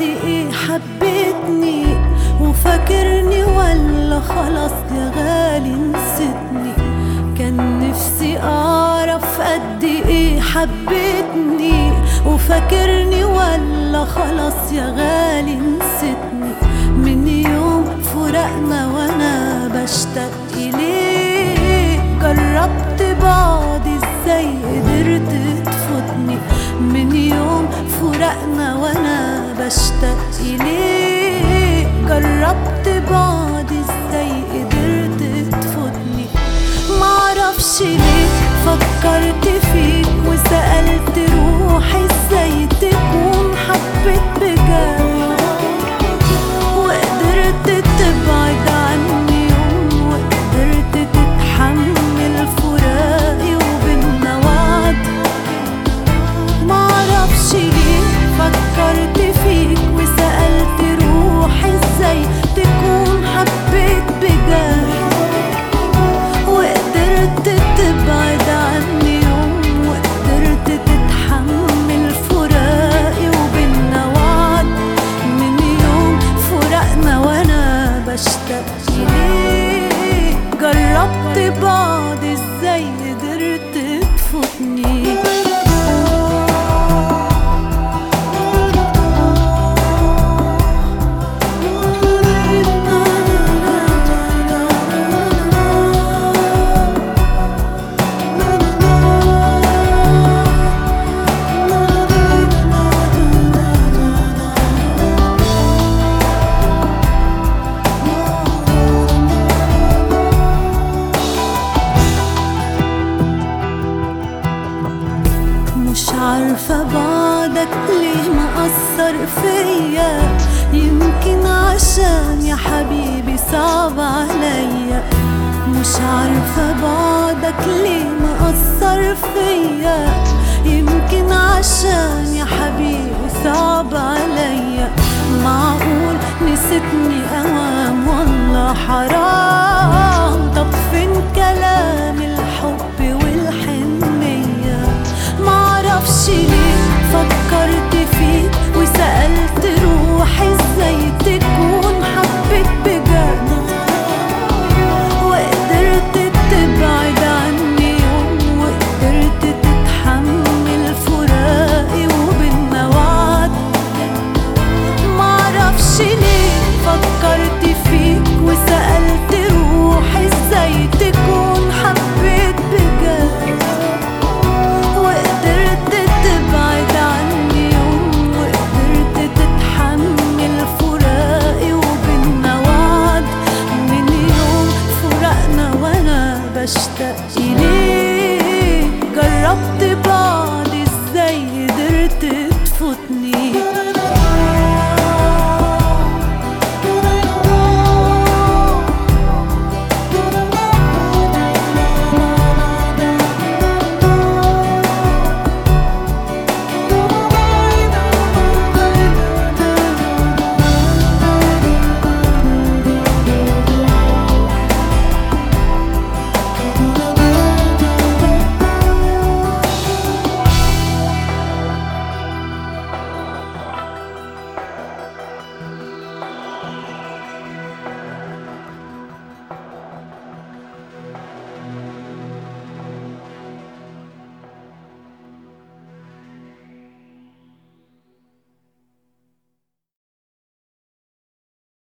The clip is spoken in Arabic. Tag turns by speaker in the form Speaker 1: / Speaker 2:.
Speaker 1: إيه حبيتني وفاكرني ولا خلاص يا غالي نسيتني. كان نفسي أعرف قد إيه حبيتني وفاكرني ولا خلاص يا غالي نسيتني. من يوم فرقنا وأنا بشتاق إليك جربت بعض إزاي قدرت فرقنا وأنا بشتاق اليك جربت بعض إزاي قدرت تفوتني. معرفش ليه فكرت فيك وسألت روحي إزاي تكون حبيت فيا يمكن عشان يا حبيبي صعب عليا مش عارفة بعدك ليه مأثر فيا. يمكن عشان يا حبيبي صعب عليا معقول نسيتني أوام والله حرام. بشتاق إليك جربت بعد إزاي قدرت تفوتني.